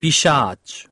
پیشاش